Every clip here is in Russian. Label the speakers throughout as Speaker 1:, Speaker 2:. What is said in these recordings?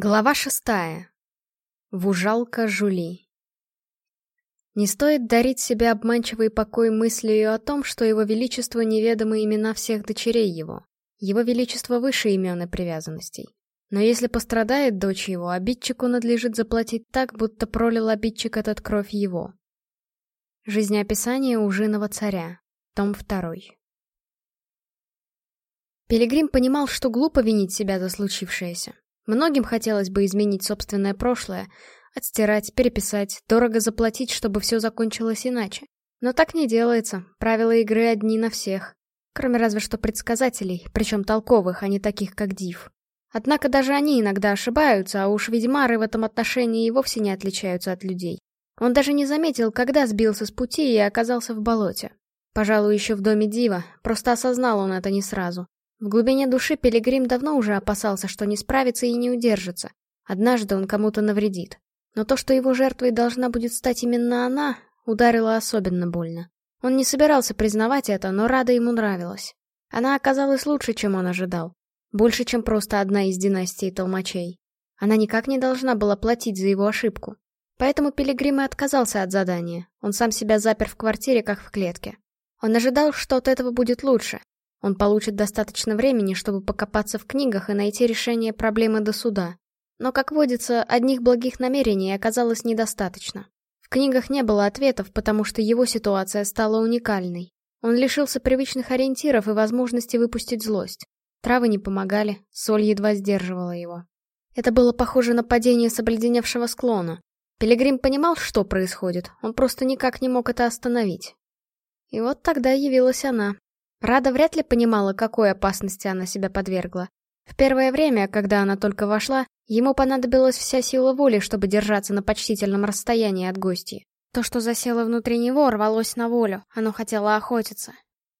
Speaker 1: Глава шестая. Вужалка Жули. Не стоит дарить себе обманчивый покой мыслью о том, что его Величество неведомы имена всех дочерей его. Его величество выше имен и привязанностей. Но если пострадает дочь его, обидчику надлежит заплатить так, будто пролил обидчик этот кровь его. Жизнеописание Ужиного царя. Том второй. Пилигрим понимал, что глупо винить себя за случившееся. Многим хотелось бы изменить собственное прошлое, отстирать, переписать, дорого заплатить, чтобы все закончилось иначе. Но так не делается, правила игры одни на всех. Кроме разве что предсказателей, причем толковых, а не таких, как Див. Однако даже они иногда ошибаются, а уж ведьмары в этом отношении и вовсе не отличаются от людей. Он даже не заметил, когда сбился с пути и оказался в болоте. Пожалуй, еще в доме Дива, просто осознал он это не сразу. В глубине души Пилигрим давно уже опасался, что не справится и не удержится. Однажды он кому-то навредит. Но то, что его жертвой должна будет стать именно она, ударило особенно больно. Он не собирался признавать это, но Рада ему нравилась. Она оказалась лучше, чем он ожидал. Больше, чем просто одна из династий толмачей. Она никак не должна была платить за его ошибку. Поэтому Пилигрим и отказался от задания. Он сам себя запер в квартире, как в клетке. Он ожидал, что от этого будет лучше, он получит достаточно времени, чтобы покопаться в книгах и найти решение проблемы до суда. Но, как водится, одних благих намерений оказалось недостаточно. В книгах не было ответов, потому что его ситуация стала уникальной. Он лишился привычных ориентиров и возможности выпустить злость. Травы не помогали, соль едва сдерживала его. Это было похоже на падение с обледеневшего склона. Пилигрим понимал, что происходит, он просто никак не мог это остановить. И вот тогда явилась она, Рада вряд ли понимала, какой опасности она себя подвергла. В первое время, когда она только вошла, ему понадобилась вся сила воли, чтобы держаться на почтительном расстоянии от гостей. То, что засело внутри него, рвалось на волю, оно хотело охотиться.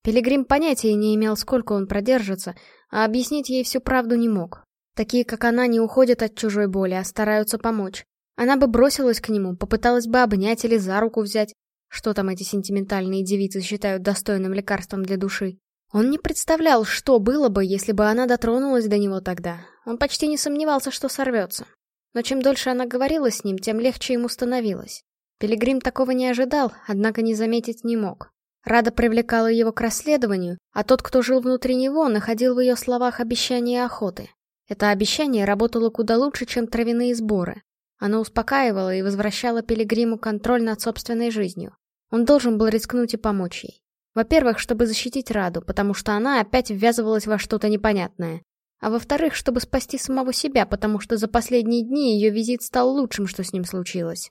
Speaker 1: Пилигрим понятия не имел, сколько он продержится, а объяснить ей всю правду не мог. Такие, как она, не уходят от чужой боли, а стараются помочь. Она бы бросилась к нему, попыталась бы обнять или за руку взять, что там эти сентиментальные девицы считают достойным лекарством для души? Он не представлял, что было бы, если бы она дотронулась до него тогда. Он почти не сомневался, что сорвется. Но чем дольше она говорила с ним, тем легче ему становилось. Пилигрим такого не ожидал, однако не заметить не мог. Рада привлекала его к расследованию, а тот, кто жил внутри него, находил в ее словах обещание охоты. Это обещание работало куда лучше, чем травяные сборы. Оно успокаивало и возвращало Пилигриму контроль над собственной жизнью. Он должен был рискнуть и помочь ей. Во-первых, чтобы защитить Раду, потому что она опять ввязывалась во что-то непонятное. А во-вторых, чтобы спасти самого себя, потому что за последние дни ее визит стал лучшим, что с ним случилось.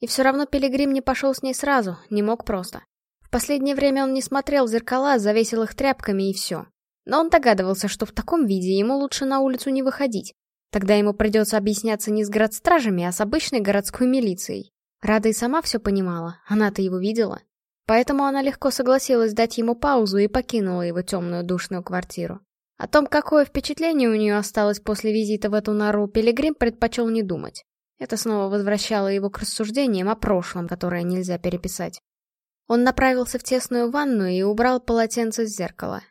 Speaker 1: И все равно Пилигрим не пошел с ней сразу, не мог просто. В последнее время он не смотрел в зеркала, завесил их тряпками и все. Но он догадывался, что в таком виде ему лучше на улицу не выходить, Тогда ему придется объясняться не с городстражами, а с обычной городской милицией. Рада и сама все понимала, она-то его видела. Поэтому она легко согласилась дать ему паузу и покинула его темную душную квартиру. О том, какое впечатление у нее осталось после визита в эту нору, Пилигрим предпочел не думать. Это снова возвращало его к рассуждениям о прошлом, которое нельзя переписать. Он направился в тесную ванную и убрал полотенце с зеркала.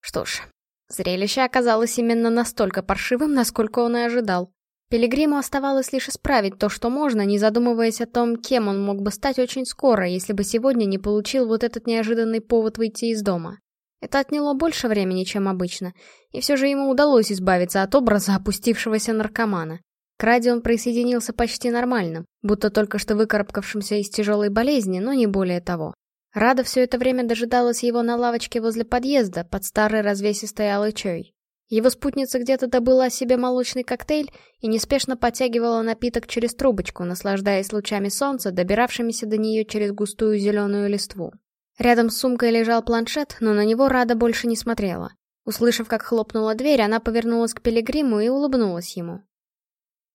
Speaker 1: Что ж, Зрелище оказалось именно настолько паршивым, насколько он и ожидал. Пилигриму оставалось лишь исправить то, что можно, не задумываясь о том, кем он мог бы стать очень скоро, если бы сегодня не получил вот этот неожиданный повод выйти из дома. Это отняло больше времени, чем обычно, и все же ему удалось избавиться от образа опустившегося наркомана. К ради он присоединился почти нормальным, будто только что выкарабкавшимся из тяжелой болезни, но не более того. Рада все это время дожидалась его на лавочке возле подъезда, под старой развесистой алой чой. Его спутница где-то добыла себе молочный коктейль и неспешно подтягивала напиток через трубочку, наслаждаясь лучами солнца, добиравшимися до нее через густую зеленую листву. Рядом с сумкой лежал планшет, но на него Рада больше не смотрела. Услышав, как хлопнула дверь, она повернулась к Пилигриму и улыбнулась ему.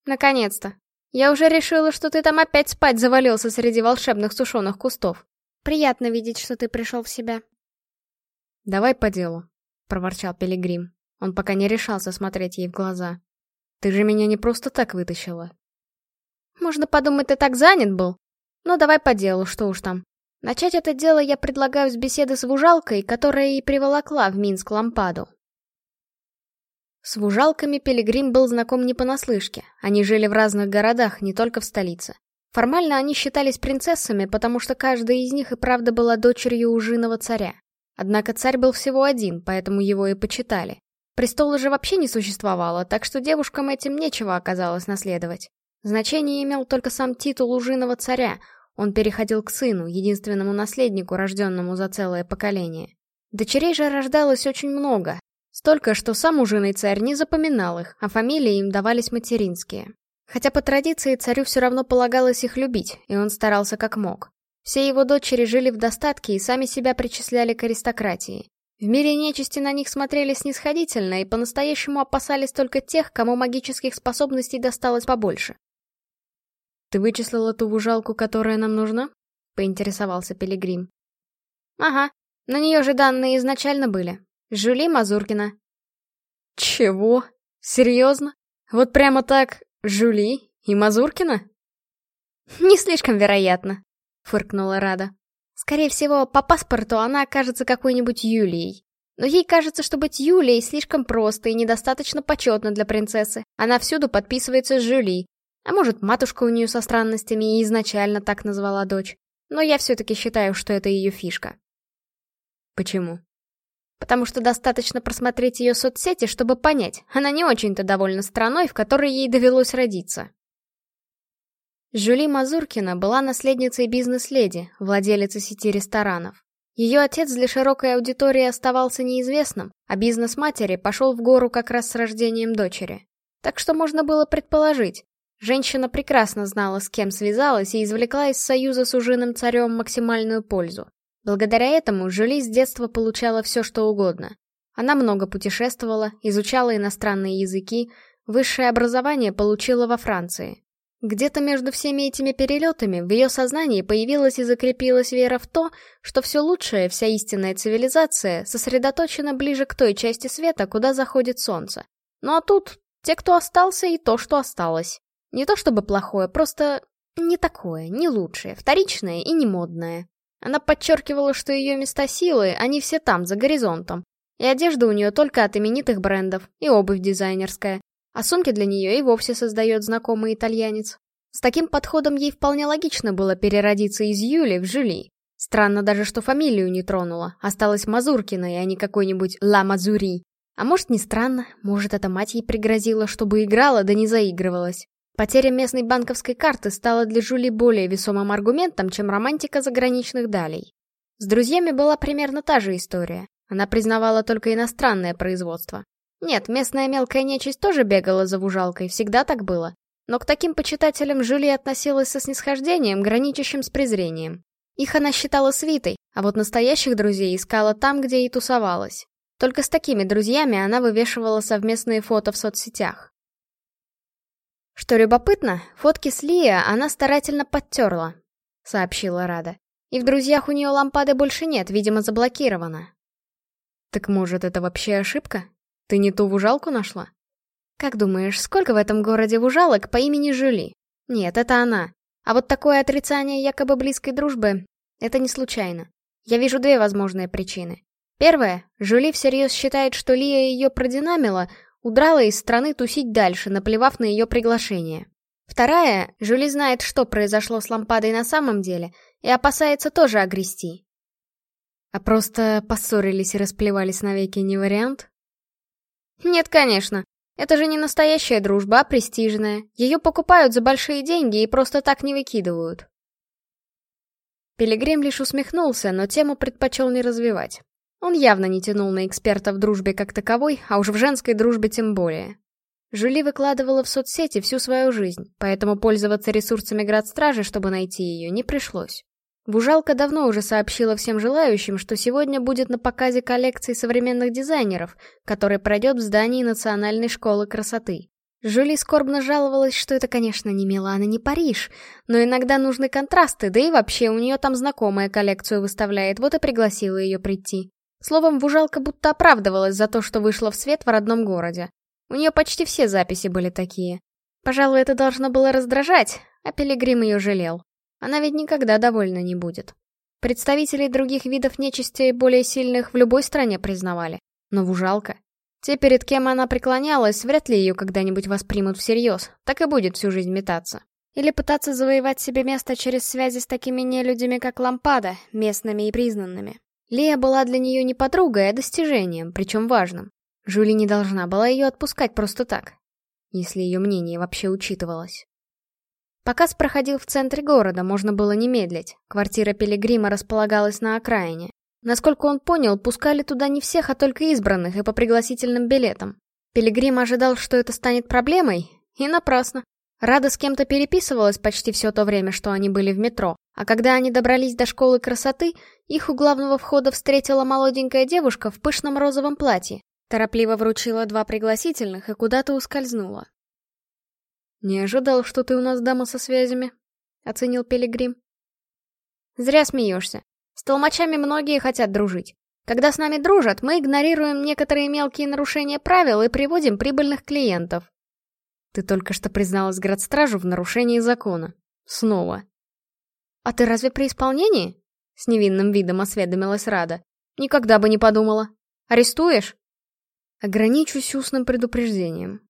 Speaker 1: «Наконец-то! Я уже решила, что ты там опять спать завалился среди волшебных сушеных кустов. Приятно видеть, что ты пришел в себя.
Speaker 2: «Давай по делу», — проворчал Пилигрим. Он пока не решался смотреть ей в глаза. «Ты же меня не просто так вытащила».
Speaker 1: «Можно подумать, ты так занят был. Но давай по делу, что уж там. Начать это дело я предлагаю с беседы с Вужалкой, которая и приволокла в Минск лампаду». С Вужалками Пилигрим был знаком не понаслышке. Они жили в разных городах, не только в столице. Формально они считались принцессами, потому что каждая из них и правда была дочерью ужиного царя. Однако царь был всего один, поэтому его и почитали. Престола же вообще не существовало, так что девушкам этим нечего оказалось наследовать. Значение имел только сам титул ужиного царя, он переходил к сыну, единственному наследнику, рожденному за целое поколение. Дочерей же рождалось очень много, столько, что сам ужиный царь не запоминал их, а фамилии им давались материнские. Хотя по традиции царю все равно полагалось их любить, и он старался как мог. Все его дочери жили в достатке и сами себя причисляли к аристократии. В мире нечисти на них смотрели снисходительно и по-настоящему опасались только тех, кому магических способностей досталось побольше.
Speaker 2: «Ты вычислила ту вужалку, которая нам нужна?» — поинтересовался Пилигрим.
Speaker 1: «Ага, на нее же данные изначально были. Жюли Мазуркина».
Speaker 2: «Чего? Серьезно? Вот прямо так? Жули и Мазуркина?»
Speaker 1: «Не слишком вероятно», — фыркнула Рада. «Скорее всего, по паспорту она окажется какой-нибудь Юлией. Но ей кажется, что быть Юлией слишком просто и недостаточно почетно для принцессы. Она всюду подписывается Жули, А может, матушка у нее со странностями и изначально так назвала дочь. Но я все-таки считаю, что это ее фишка».
Speaker 2: «Почему?»
Speaker 1: потому что достаточно просмотреть ее соцсети, чтобы понять, она не очень-то довольна страной, в которой ей довелось родиться. Жюли Мазуркина была наследницей бизнес-леди, владелицы сети ресторанов. Ее отец для широкой аудитории оставался неизвестным, а бизнес матери пошел в гору как раз с рождением дочери. Так что можно было предположить, женщина прекрасно знала, с кем связалась и извлекла из союза с ужиным царем максимальную пользу. Благодаря этому Жюли с детства получала все, что угодно. Она много путешествовала, изучала иностранные языки, высшее образование получила во Франции. Где-то между всеми этими перелетами в ее сознании появилась и закрепилась вера в то, что все лучшее, вся истинная цивилизация сосредоточена ближе к той части света, куда заходит солнце. Ну а тут те, кто остался, и то, что осталось. Не то чтобы плохое, просто не такое, не лучшее, вторичное и не модное. Она подчеркивала, что ее места силы, они все там, за горизонтом. И одежда у нее только от именитых брендов, и обувь дизайнерская. А сумки для нее и вовсе создает знакомый итальянец. С таким подходом ей вполне логично было переродиться из Юли в Жюли. Странно даже, что фамилию не тронула. Осталась Мазуркина, а не какой-нибудь Ла Мазури. А может, не странно, может, эта мать ей пригрозила, чтобы играла, да не заигрывалась. Потеря местной банковской карты стала для Жули более весомым аргументом, чем романтика заграничных далей. С друзьями была примерно та же история. Она признавала только иностранное производство. Нет, местная мелкая нечисть тоже бегала за вужалкой, всегда так было. Но к таким почитателям Жюли относилась со снисхождением, граничащим с презрением. Их она считала свитой, а вот настоящих друзей искала там, где и тусовалась. Только с такими друзьями она вывешивала совместные фото в соцсетях. «Что любопытно, фотки с Лия она старательно подтерла», — сообщила Рада. «И в друзьях у нее лампады больше нет, видимо, заблокировано.
Speaker 2: «Так, может, это вообще ошибка? Ты не ту вужалку нашла?»
Speaker 1: «Как думаешь, сколько в этом городе вужалок по имени Жюли?» «Нет, это она. А вот такое отрицание якобы близкой дружбы — это не случайно. Я вижу две возможные причины. Первая: Жюли всерьез считает, что Лия ее продинамила, удрала из страны тусить дальше, наплевав на ее приглашение. Вторая, Жюли знает, что произошло с лампадой на самом деле, и опасается тоже огрести.
Speaker 2: А просто поссорились и расплевались навеки не вариант?
Speaker 1: Нет, конечно. Это же не настоящая дружба, а престижная. Ее покупают за большие деньги и просто так не выкидывают. Пилигрим лишь усмехнулся, но тему предпочел не развивать. Он явно не тянул на эксперта в дружбе как таковой, а уж в женской дружбе тем более. Жюли выкладывала в соцсети всю свою жизнь, поэтому пользоваться ресурсами градстражи, чтобы найти ее, не пришлось. Бужалка давно уже сообщила всем желающим, что сегодня будет на показе коллекции современных дизайнеров, который пройдет в здании Национальной школы красоты. Жюли скорбно жаловалась, что это, конечно, не Милан и не Париж, но иногда нужны контрасты, да и вообще у нее там знакомая коллекцию выставляет, вот и пригласила ее прийти. Словом, Бужалка будто оправдывалась за то, что вышла в свет в родном городе. У нее почти все записи были такие. Пожалуй, это должно было раздражать, а Пилигрим ее жалел. Она ведь никогда довольна не будет. Представителей других видов нечисти более сильных в любой стране признавали. Но Вужалка... Те, перед кем она преклонялась, вряд ли ее когда-нибудь воспримут всерьез, так и будет всю жизнь метаться. Или пытаться завоевать себе место через связи с такими нелюдями, как Лампада, местными и признанными. Лея была для нее не подругой, а достижением, причем важным. Жюли не должна была ее отпускать просто так, если ее мнение вообще учитывалось. Показ проходил в центре города, можно было не медлить. Квартира Пилигрима располагалась на окраине. Насколько он понял, пускали туда не всех, а только избранных и по пригласительным билетам. Пилигрим ожидал, что это станет проблемой, и напрасно. Рада с кем-то переписывалась почти все то время, что они были в метро, а когда они добрались до школы красоты, их у главного входа встретила молоденькая девушка в пышном розовом платье, торопливо вручила два пригласительных и куда-то ускользнула.
Speaker 2: «Не ожидал, что ты у нас дама со связями», — оценил Пилигрим.
Speaker 1: «Зря смеешься. С толмачами многие хотят дружить. Когда с нами дружат, мы игнорируем некоторые мелкие нарушения правил и приводим прибыльных клиентов.
Speaker 2: Ты только что призналась градстражу в нарушении закона. Снова.
Speaker 1: А ты разве при исполнении? С невинным видом осведомилась Рада. Никогда бы не подумала. Арестуешь?
Speaker 2: Ограничусь устным предупреждением.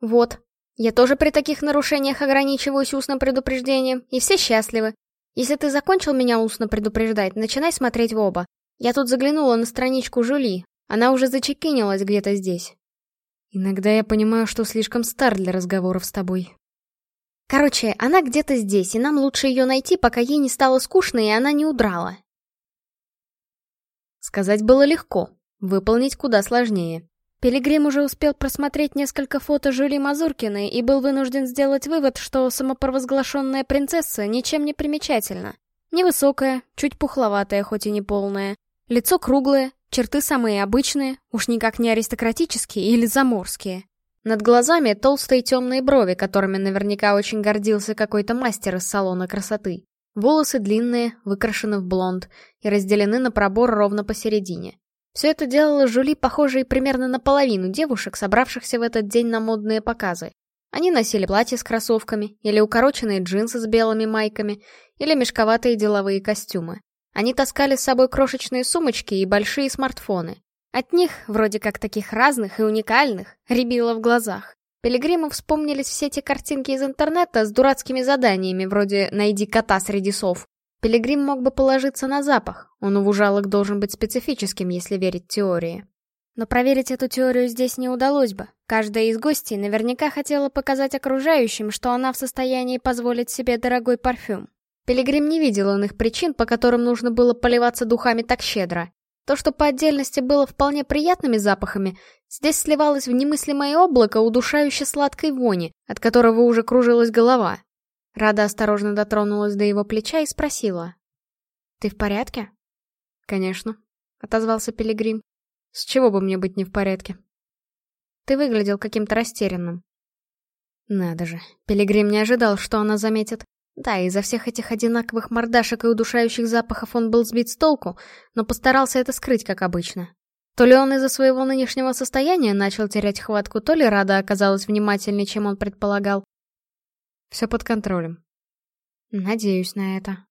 Speaker 1: Вот. Я тоже при таких нарушениях ограничиваюсь устным предупреждением, и все счастливы. Если ты закончил меня устно предупреждать, начинай смотреть в оба. Я тут заглянула на страничку Жули. Она уже зачекинилась где-то здесь.
Speaker 2: Иногда я понимаю, что слишком стар для разговоров с тобой.
Speaker 1: Короче, она где-то здесь, и нам лучше ее найти, пока ей не стало скучно и она не удрала.
Speaker 2: Сказать было легко, выполнить куда сложнее.
Speaker 1: Пилигрим уже успел просмотреть несколько фото Жюли Мазуркиной и был вынужден сделать вывод, что самопровозглашенная принцесса ничем не примечательна. Невысокая, чуть пухловатая, хоть и не полная. Лицо круглое, Черты самые обычные, уж никак не аристократические или заморские. Над глазами толстые темные брови, которыми наверняка очень гордился какой-то мастер из салона красоты. Волосы длинные, выкрашены в блонд и разделены на пробор ровно посередине. Все это делало Жули похожей примерно на половину девушек, собравшихся в этот день на модные показы. Они носили платья с кроссовками, или укороченные джинсы с белыми майками, или мешковатые деловые костюмы. Они таскали с собой крошечные сумочки и большие смартфоны. От них, вроде как таких разных и уникальных, рябило в глазах. Пилигриму вспомнились все те картинки из интернета с дурацкими заданиями, вроде «найди кота среди сов». Пилигрим мог бы положиться на запах, он у вужалок должен быть специфическим, если верить теории. Но проверить эту теорию здесь не удалось бы. Каждая из гостей наверняка хотела показать окружающим, что она в состоянии позволить себе дорогой парфюм. Пилигрим не видел иных причин, по которым нужно было поливаться духами так щедро. То, что по отдельности было вполне приятными запахами, здесь сливалось в немыслимое облако удушающе сладкой вони, от которого уже кружилась голова. Рада осторожно дотронулась до его плеча и спросила. «Ты в порядке?»
Speaker 2: «Конечно», — отозвался Пилигрим. «С чего бы мне быть не в порядке?»
Speaker 1: «Ты выглядел каким-то растерянным».
Speaker 2: Надо же, Пилигрим не ожидал, что она заметит. Да, изо всех этих одинаковых мордашек и удушающих запахов он был сбит с толку, но постарался это скрыть, как обычно. То ли он из-за своего нынешнего состояния начал терять хватку, то ли Рада оказалась внимательнее, чем он предполагал. Все под контролем.
Speaker 1: Надеюсь на это.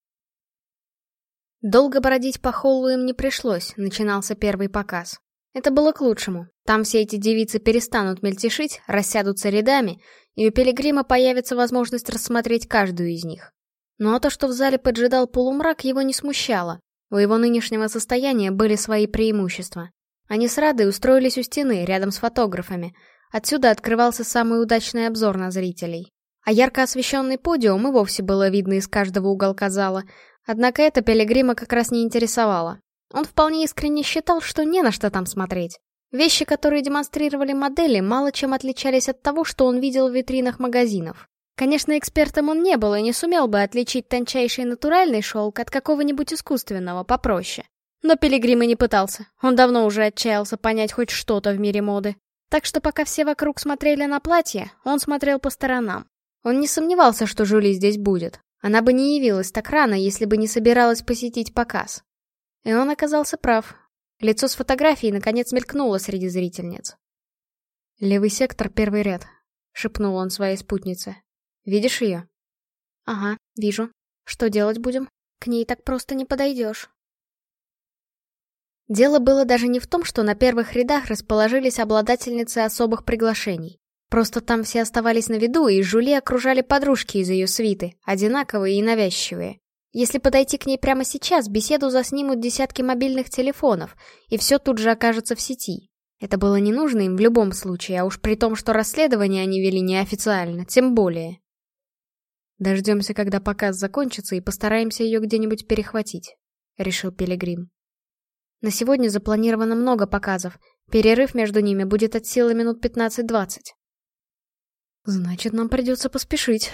Speaker 1: Долго бродить по холлу им не пришлось, начинался первый показ. Это было к лучшему. Там все эти девицы перестанут мельтешить, рассядутся рядами, и у Пилигрима появится возможность рассмотреть каждую из них. Но то, что в зале поджидал полумрак, его не смущало. У его нынешнего состояния были свои преимущества. Они с Радой устроились у стены, рядом с фотографами. Отсюда открывался самый удачный обзор на зрителей. А ярко освещенный подиум и вовсе было видно из каждого уголка зала. Однако это Пилигрима как раз не интересовало. Он вполне искренне считал, что не на что там смотреть. Вещи, которые демонстрировали модели, мало чем отличались от того, что он видел в витринах магазинов. Конечно, экспертом он не был и не сумел бы отличить тончайший натуральный шелк от какого-нибудь искусственного попроще. Но Пилигрим и не пытался, он давно уже отчаялся понять хоть что-то в мире моды. Так что пока все вокруг смотрели на платье, он смотрел по сторонам. Он не сомневался, что Жули здесь будет. Она бы не явилась так рано, если бы не собиралась посетить показ. И он оказался прав. Лицо с фотографией наконец мелькнуло среди зрительниц.
Speaker 2: «Левый сектор, первый ряд», — шепнул он своей спутнице. «Видишь ее?»
Speaker 1: «Ага, вижу. Что делать будем? К ней так просто не подойдешь». Дело было даже не в том, что на первых рядах расположились обладательницы особых приглашений. Просто там все оставались на виду, и Жули окружали подружки из ее свиты, одинаковые и навязчивые. Если подойти к ней прямо сейчас, беседу заснимут десятки мобильных телефонов, и все тут же окажется в сети. Это было не нужно им в любом случае, а уж при том, что расследование они вели неофициально, тем более. Дождемся, когда показ закончится, и постараемся ее где-нибудь перехватить, — решил Пилигрим. На сегодня запланировано много показов, перерыв между ними будет от силы минут 15-20. Значит, нам придется поспешить,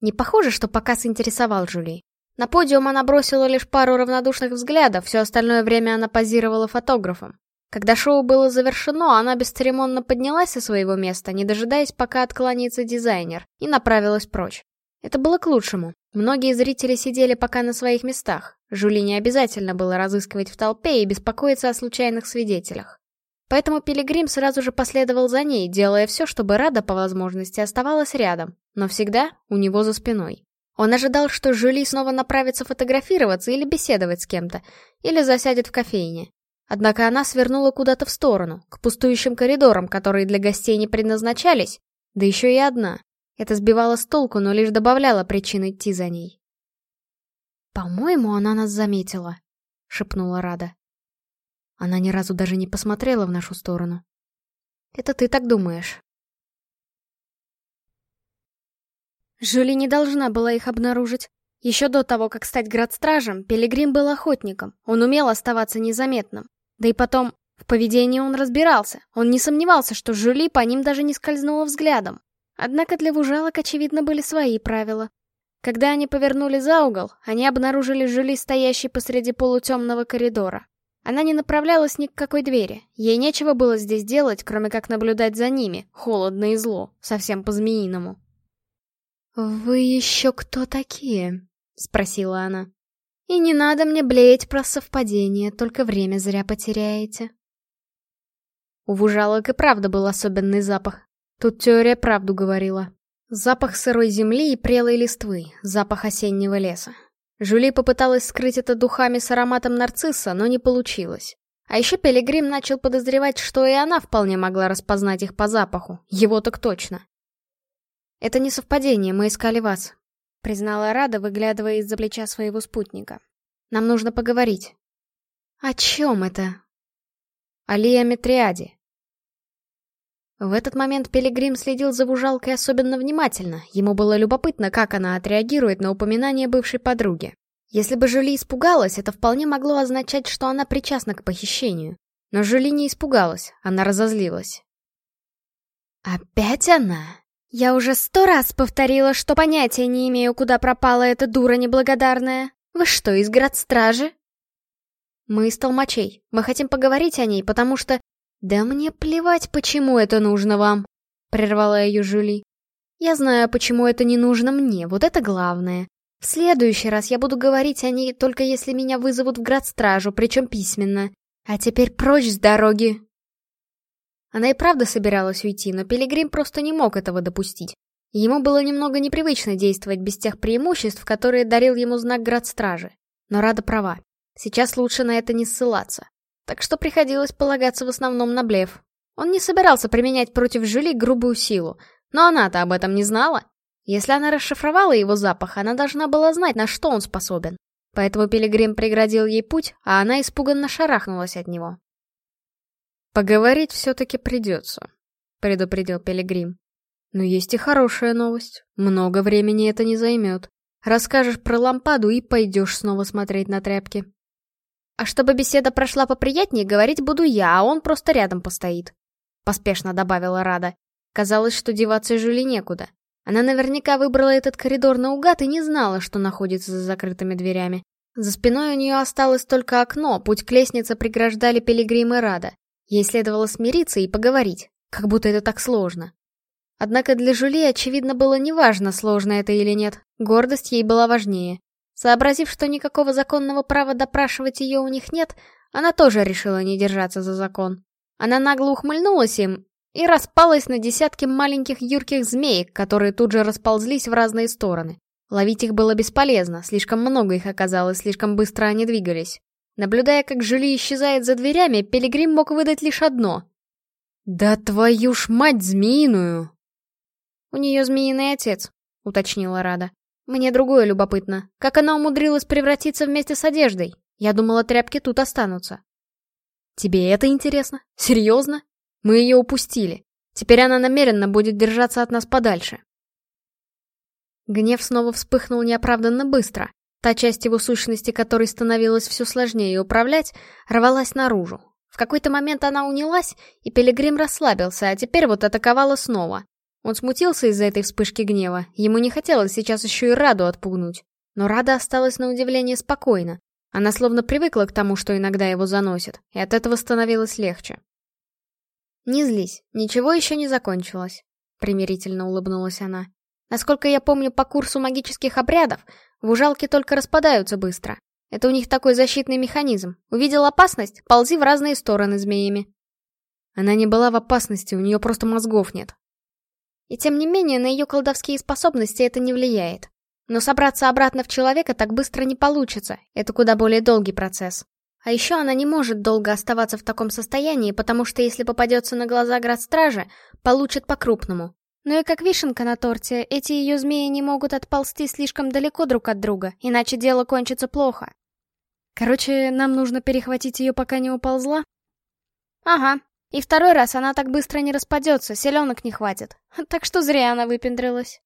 Speaker 1: не похоже, что показ интересовал Жюли. На подиум она бросила лишь пару равнодушных взглядов, все остальное время она позировала фотографом. Когда шоу было завершено, она бесцеремонно поднялась со своего места, не дожидаясь, пока отклонится дизайнер, и направилась прочь. Это было к лучшему. Многие зрители сидели пока на своих местах. Жюли не обязательно было разыскивать в толпе и беспокоиться о случайных свидетелях. Поэтому Пилигрим сразу же последовал за ней, делая все, чтобы Рада по возможности оставалась рядом, но всегда у него за спиной. Он ожидал, что Жюли снова направится фотографироваться или беседовать с кем-то, или засядет в кофейне. Однако она свернула куда-то в сторону, к пустующим коридорам, которые для гостей не предназначались, да еще и одна. Это сбивало с толку, но лишь добавляло причин идти за ней. «По-моему, она нас заметила», — шепнула Рада. Она ни разу даже не посмотрела в нашу сторону. Это ты так думаешь? Жюли не должна была их обнаружить. Еще до того, как стать градстражем, Пилигрим был охотником. Он умел оставаться незаметным. Да и потом, в поведении он разбирался. Он не сомневался, что Жюли по ним даже не скользнула взглядом. Однако для вужалок, очевидно, были свои правила. Когда они повернули за угол, они обнаружили Жюли, стоящей посреди полутемного коридора. Она не направлялась ни к какой двери. Ей нечего было здесь делать, кроме как наблюдать за ними, холодно и зло, совсем по-змеиному. «Вы еще кто такие?» — спросила она. «И не надо мне блеять про совпадение, только время зря потеряете». У вужалок и правда был особенный запах. Тут теория правду говорила. Запах сырой земли и прелой листвы, запах осеннего леса. Жюли попыталась скрыть это духами с ароматом нарцисса, но не получилось. А еще Пилигрим начал подозревать, что и она вполне могла распознать их по запаху. Его так точно. «Это не совпадение, мы искали вас», — признала Рада, выглядывая из-за плеча своего спутника. «Нам нужно поговорить». «О чем это?» Алия Метриади. В этот момент Пилигрим следил за бужалкой особенно внимательно. Ему было любопытно, как она отреагирует на упоминание бывшей подруги. Если бы Жюли испугалась, это вполне могло означать, что она причастна к похищению. Но Жюли не испугалась, она разозлилась. «Опять она?» «Я уже сто раз повторила, что понятия не имею, куда пропала эта дура неблагодарная. Вы что, из градстражи?» «Мы из толмачей. Мы хотим поговорить о ней, потому что «Да мне плевать, почему это нужно вам», — прервала ее Жюли. «Я знаю, почему это не нужно мне, вот это главное. В следующий раз я буду говорить о ней, только если меня вызовут в градстражу, причем письменно. А теперь прочь с дороги!» Она и правда собиралась уйти, но Пилигрим просто не мог этого допустить. Ему было немного непривычно действовать без тех преимуществ, которые дарил ему знак градстражи. Но Рада права. Сейчас лучше на это не ссылаться так что приходилось полагаться в основном на блеф. Он не собирался применять против Жюли грубую силу, но она-то об этом не знала. Если она расшифровала его запах, она должна была знать, на что он способен. Поэтому Пилигрим преградил ей путь, а она испуганно шарахнулась от него. «Поговорить все-таки придется», — предупредил Пилигрим. «Но есть и хорошая новость. Много времени это не займет. Расскажешь про лампаду и пойдешь снова смотреть на тряпки». А чтобы беседа прошла поприятнее, говорить буду я, а он просто рядом постоит. Поспешно добавила Рада. Казалось, что деваться Жюли некуда. Она наверняка выбрала этот коридор наугад и не знала, что находится за закрытыми дверями. За спиной у нее осталось только окно, путь к лестнице преграждали пилигрим и Рада. Ей следовало смириться и поговорить, как будто это так сложно. Однако для Жюли, очевидно, было неважно, сложно это или нет. Гордость ей была важнее. Сообразив, что никакого законного права допрашивать ее у них нет, она тоже решила не держаться за закон. Она нагло ухмыльнулась им и распалась на десятки маленьких юрких змеек, которые тут же расползлись в разные стороны. Ловить их было бесполезно, слишком много их оказалось, слишком быстро они двигались. Наблюдая, как Жюли исчезает за дверями, Пилигрим мог выдать лишь одно. «Да твою ж мать змеиную!» «У нее змеиный отец», — уточнила Рада. Мне другое любопытно. Как она умудрилась превратиться вместе с одеждой? Я думала, тряпки тут останутся. Тебе это интересно? Серьезно? Мы ее упустили. Теперь она намеренно будет держаться от нас подальше. Гнев снова вспыхнул неоправданно быстро. Та часть его сущности, которой становилось все сложнее управлять, рвалась наружу. В какой-то момент она унялась, и Пилигрим расслабился, а теперь вот атаковала снова. Он смутился из-за этой вспышки гнева. Ему не хотелось сейчас еще и Раду отпугнуть. Но Рада осталась на удивление спокойна. Она словно привыкла к тому, что иногда его заносит, и от этого становилось легче. «Не злись, ничего еще не закончилось», — примирительно улыбнулась она. «Насколько я помню по курсу магических обрядов, вужалки только распадаются быстро. Это у них такой защитный механизм. Увидел опасность — ползи в разные стороны змеями». Она не была в опасности, у нее просто мозгов нет. И тем не менее, на ее колдовские способности это не влияет. Но собраться обратно в человека так быстро не получится, это куда более долгий процесс. А еще она не может долго оставаться в таком состоянии, потому что если попадется на глаза град стражи, получит по-крупному. Ну и как вишенка на торте, эти ее змеи не могут отползти слишком далеко друг от друга, иначе дело кончится плохо. Короче, нам нужно перехватить ее, пока не уползла? Ага, и второй раз она так быстро не распадется, селенок не хватит. Так что зря она выпендрилась.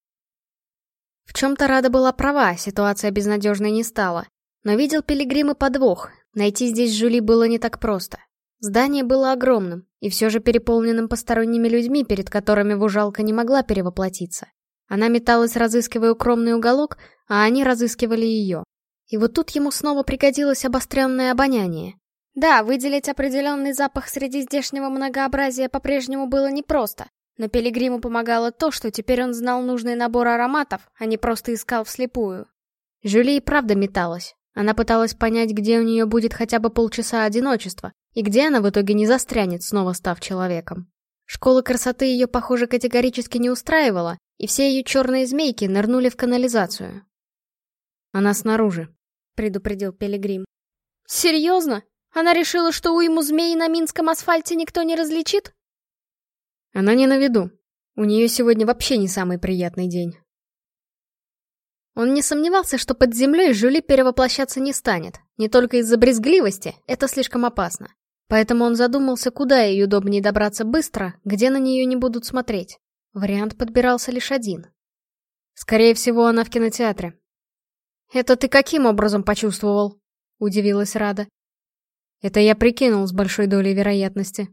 Speaker 1: В чем-то Рада была права, ситуация безнадежной не стала. Но видел пилигрим и подвох. Найти здесь Жули было не так просто. Здание было огромным и все же переполненным посторонними людьми, перед которыми вужалка не могла перевоплотиться. Она металась, разыскивая укромный уголок, а они разыскивали ее. И вот тут ему снова пригодилось обостренное обоняние. Да, выделить определенный запах среди здешнего многообразия по-прежнему было непросто, но Пилигриму помогало то, что теперь он знал нужный набор ароматов, а не просто искал вслепую. Жюли и правда металась. Она пыталась понять, где у нее будет хотя бы полчаса одиночества, и где она в итоге не застрянет, снова став человеком. Школа красоты ее, похоже, категорически не устраивала, и все ее черные змейки нырнули в канализацию. «Она снаружи», — предупредил Пилигрим. «Серьезно?» Она решила, что уйму змеи на Минском асфальте никто не различит? Она не на виду. У нее сегодня вообще не самый приятный день. Он не сомневался, что под землей Жюли перевоплощаться не станет. Не только из-за брезгливости, это слишком опасно. Поэтому он задумался, куда ей удобнее добраться быстро, где на нее не будут смотреть. Вариант подбирался лишь один. Скорее всего, она в кинотеатре. «Это ты каким образом почувствовал?» — удивилась Рада. Это я прикинул с большой долей вероятности.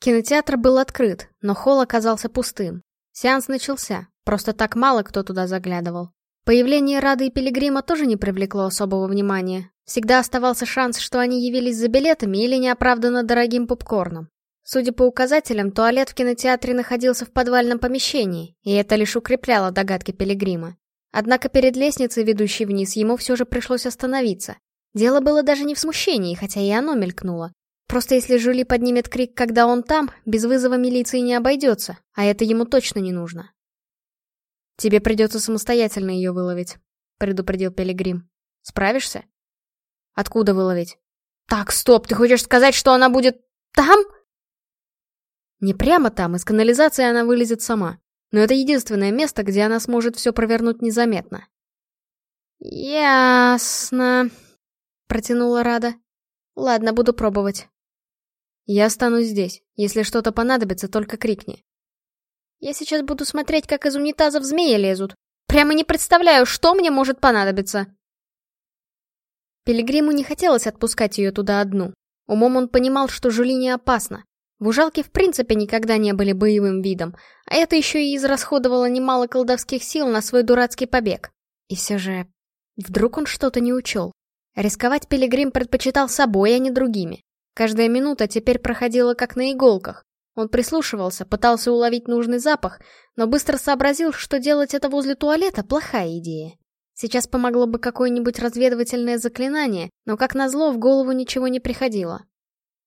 Speaker 1: Кинотеатр был открыт, но холл оказался пустым. Сеанс начался, просто так мало кто туда заглядывал. Появление Рады и Пилигрима тоже не привлекло особого внимания. Всегда оставался шанс, что они явились за билетами или неоправданно дорогим попкорном. Судя по указателям, туалет в кинотеатре находился в подвальном помещении, и это лишь укрепляло догадки Пилигрима. Однако перед лестницей, ведущей вниз, ему все же пришлось остановиться. Дело было даже не в смущении, хотя и оно мелькнуло. Просто если Жули поднимет крик, когда он там, без вызова милиции не обойдется, а это ему точно не нужно. «Тебе придется самостоятельно ее выловить», — предупредил Пилигрим. «Справишься?» «Откуда выловить?» «Так, стоп, ты хочешь сказать, что она будет там?» «Не прямо там, из канализации она вылезет сама. Но это единственное место, где она сможет все провернуть незаметно». «Ясно», Протянула Рада. Ладно, буду пробовать. Я останусь здесь. Если что-то понадобится, только крикни. Я сейчас буду смотреть, как из унитазов змеи лезут. Прямо не представляю, что мне может понадобиться. Пилигриму не хотелось отпускать ее туда одну. Умом он понимал, что жулине опасно. опасна. Вужалки в принципе никогда не были боевым видом, а это еще и израсходовало немало колдовских сил на свой дурацкий побег. И все же... Вдруг он что-то не учел? Рисковать Пилигрим предпочитал собой, а не другими. Каждая минута теперь проходила как на иголках. Он прислушивался, пытался уловить нужный запах, но быстро сообразил, что делать это возле туалета – плохая идея. Сейчас помогло бы какое-нибудь разведывательное заклинание, но, как назло, в голову ничего не приходило.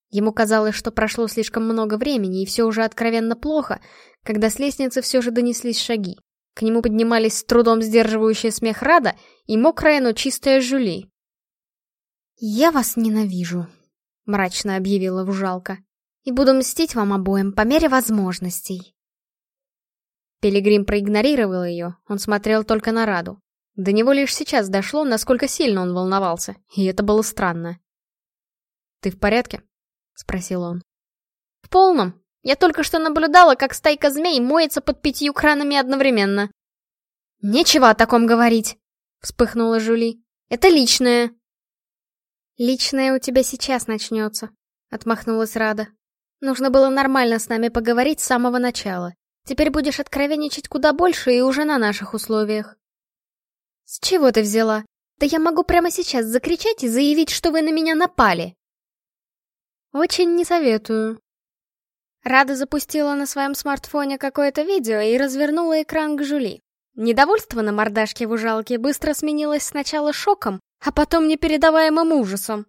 Speaker 1: Ему казалось, что прошло слишком много времени и все уже откровенно плохо, когда с лестницы все же донеслись шаги. К нему поднимались с трудом сдерживающие смех Рада и мокрая, но чистая Жюли. «Я вас ненавижу», — мрачно объявила вужалка, «и буду мстить вам обоим по мере возможностей».
Speaker 2: Пилигрим проигнорировал ее, он смотрел только на Раду. До него лишь сейчас дошло, насколько сильно он волновался, и это было странно. «Ты в порядке?» — спросил он.
Speaker 1: «В полном. Я только что наблюдала, как стайка змей моется под пятью кранами одновременно». «Нечего о таком говорить!» — вспыхнула Жули. «Это личное!» «Личное у тебя сейчас начнется», — отмахнулась Рада. «Нужно было нормально с нами поговорить с самого начала. Теперь будешь откровенничать куда больше и уже на наших условиях». «С чего ты взяла? Да я могу прямо сейчас закричать и заявить, что вы на меня напали!» «Очень не советую». Рада запустила на своем смартфоне какое-то видео и развернула экран к Жули. Недовольство на мордашке в ужалке быстро сменилось сначала шоком, а потом непередаваемым ужасом.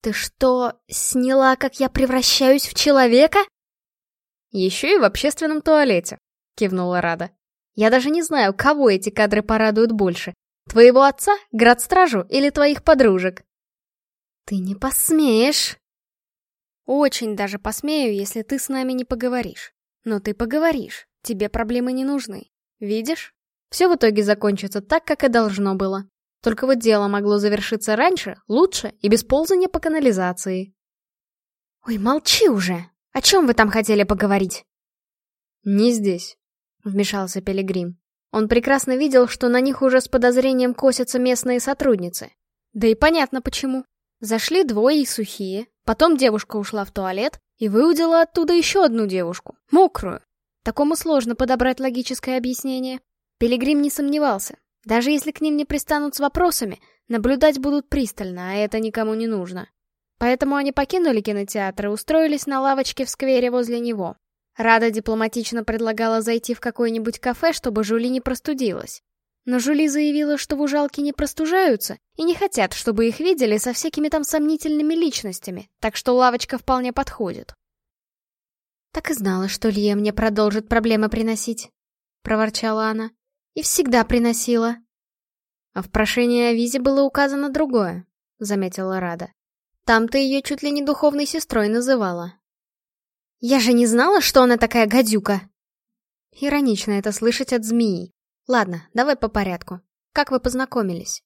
Speaker 1: «Ты что, сняла, как я превращаюсь в человека?»
Speaker 2: «Еще и в общественном туалете», — кивнула Рада. «Я даже не знаю, кого эти кадры порадуют больше. Твоего отца, градстражу или твоих подружек?»
Speaker 1: «Ты не посмеешь!» «Очень даже посмею, если ты с нами не поговоришь. Но ты поговоришь, тебе проблемы не нужны. Видишь? Все в итоге закончится так, как и должно было. Только вот дело могло завершиться раньше, лучше и без ползания по канализации. Ой, молчи уже! О чем вы там хотели поговорить?
Speaker 2: Не здесь, вмешался Пилигрим. Он прекрасно видел, что на них уже с подозрением косятся местные сотрудницы.
Speaker 1: Да и понятно почему. Зашли двое и сухие, потом девушка ушла в туалет и выудила оттуда еще одну девушку, мокрую. Такому сложно подобрать логическое объяснение. Пилигрим не сомневался. Даже если к ним не пристанут с вопросами, наблюдать будут пристально, а это никому не нужно. Поэтому они покинули кинотеатр и устроились на лавочке в сквере возле него. Рада дипломатично предлагала зайти в какое-нибудь кафе, чтобы Жули не простудилась. Но Жули заявила, что в ужалке не простужаются и не хотят, чтобы их видели со всякими там сомнительными личностями, так что лавочка вполне подходит. «Так и знала, что Лия мне продолжит проблемы приносить», — проворчала она. «И всегда приносила».
Speaker 2: «А в прошении о визе было указано другое», — заметила Рада. «Там ты ее чуть ли не духовной сестрой называла».
Speaker 1: «Я же не знала, что она такая гадюка!»
Speaker 2: Иронично это слышать от змеи. Ладно, давай по порядку. Как вы познакомились?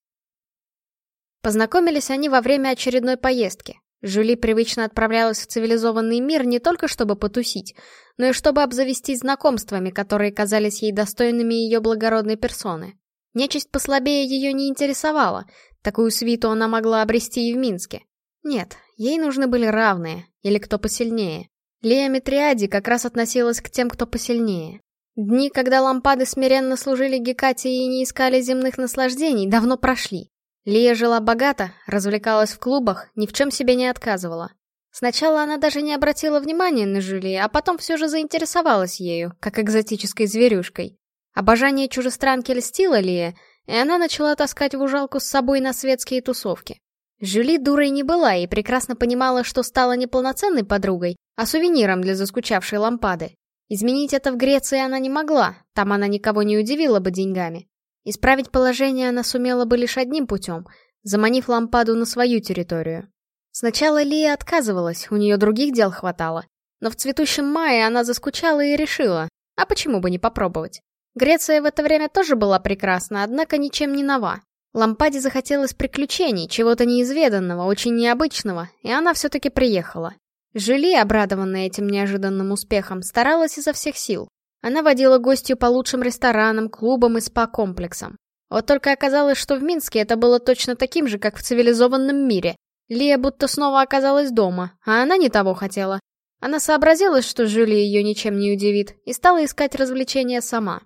Speaker 2: Познакомились они во время очередной поездки. Жюли привычно отправлялась в цивилизованный мир не только чтобы потусить, но и чтобы обзавестись знакомствами, которые казались ей достойными ее благородной персоны. Нечисть послабее ее не интересовала, такую свиту она могла обрести и в Минске. Нет, ей нужны были равные, или кто посильнее. Лея Митриади как раз относилась к тем, кто посильнее. Дни, когда лампады смиренно служили Гекате и не искали земных наслаждений, давно прошли. Лия жила богато, развлекалась в клубах, ни в чем себе не отказывала. Сначала она даже не обратила внимания на Жюли, а потом все же заинтересовалась ею, как экзотической зверюшкой. Обожание чужестранки льстило Лия, и она начала таскать в ужалку с собой на светские тусовки. Жюли дурой не была и прекрасно понимала, что стала не полноценной подругой, а сувениром для заскучавшей лампады. Изменить это в Греции она не могла, там она никого не удивила бы деньгами. Исправить положение она сумела бы лишь одним путем, заманив лампаду на свою территорию. Сначала Лия отказывалась, у нее других дел хватало. Но в цветущем мае она заскучала и решила, а почему бы не попробовать? Греция в это время тоже была прекрасна, однако ничем не нова. Лампаде захотелось приключений, чего-то неизведанного, очень необычного, и она все-таки приехала. Жюли, обрадованная этим неожиданным успехом, старалась изо всех сил. Она водила гостью по лучшим ресторанам, клубам и спа-комплексам. Вот только оказалось, что в Минске это было точно таким же, как в цивилизованном мире. Лия будто снова оказалась дома, а она не того хотела. Она сообразила, что Жюли ее ничем не удивит, и стала искать развлечения сама.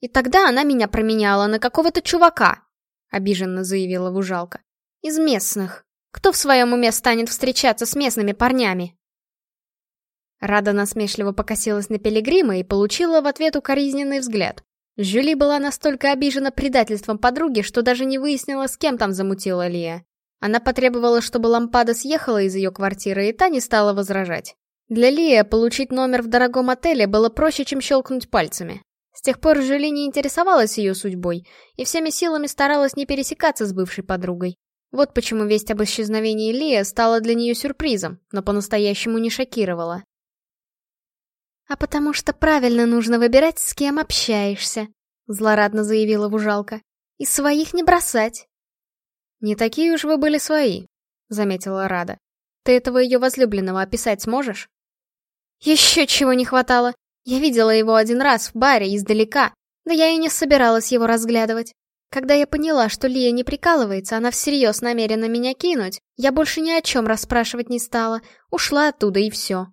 Speaker 2: «И тогда она меня променяла на какого-то чувака», — обиженно заявила Вужалка. «Из местных. Кто в своем уме станет встречаться с местными парнями?» Рада насмешливо покосилась на Пилигрима и получила в ответ укоризненный взгляд. Жюли была настолько обижена предательством подруги, что даже не выяснила, с кем там замутила Лия. Она потребовала, чтобы лампада съехала из ее квартиры, и та не стала возражать. Для Лия получить номер в дорогом отеле было проще, чем щелкнуть пальцами. С тех пор Жюли не интересовалась ее судьбой и всеми силами старалась не пересекаться с бывшей подругой.
Speaker 1: Вот почему весть об исчезновении Лия стала для нее сюрпризом, но по-настоящему не шокировала.
Speaker 2: «А потому что правильно нужно выбирать, с кем общаешься», — злорадно заявила Вужалка. «И своих не бросать».
Speaker 1: «Не такие уж вы были свои», — заметила Рада. «Ты этого ее возлюбленного описать сможешь?»
Speaker 2: «Еще чего не хватало! Я видела его один раз в баре издалека, да я и не собиралась его разглядывать. Когда я поняла, что Лия не прикалывается, она всерьез намерена меня кинуть, я больше ни о чем расспрашивать не стала, ушла оттуда и все».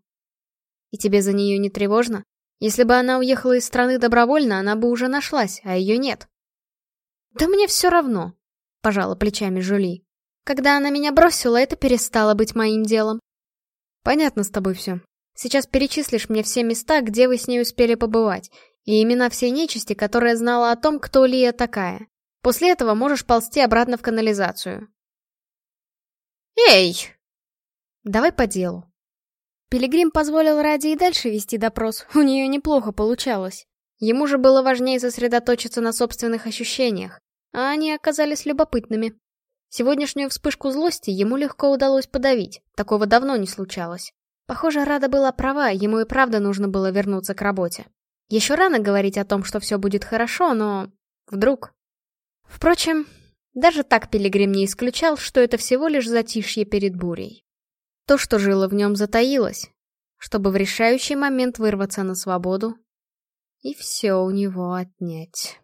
Speaker 1: И тебе за нее не тревожно? Если бы она уехала из страны добровольно, она бы уже нашлась, а ее нет.
Speaker 2: Да мне все равно, пожала плечами Жули. Когда она меня бросила, это перестало быть моим делом.
Speaker 1: Понятно с тобой все. Сейчас перечислишь мне все места, где вы с ней успели побывать, и имена всей нечисти, которая знала о том, кто Лия такая. После этого можешь ползти обратно в канализацию.
Speaker 2: Эй!
Speaker 1: Давай по делу,
Speaker 2: Пилигрим позволил Раде и дальше вести допрос, у нее неплохо получалось.
Speaker 1: Ему же было важнее сосредоточиться на собственных ощущениях, а они оказались любопытными. Сегодняшнюю вспышку злости ему легко удалось подавить, такого давно не случалось. Похоже, Рада была права, ему и правда нужно было вернуться к работе. Еще рано говорить о том, что все будет хорошо, но... вдруг... Впрочем, даже так Пилигрим не исключал, что это всего лишь затишье перед бурей. То, что жило в нем, затаилось, чтобы в решающий момент вырваться на свободу и все у него отнять.